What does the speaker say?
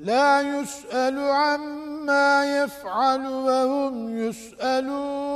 لا يسأل عما يفعل وهم يسألون.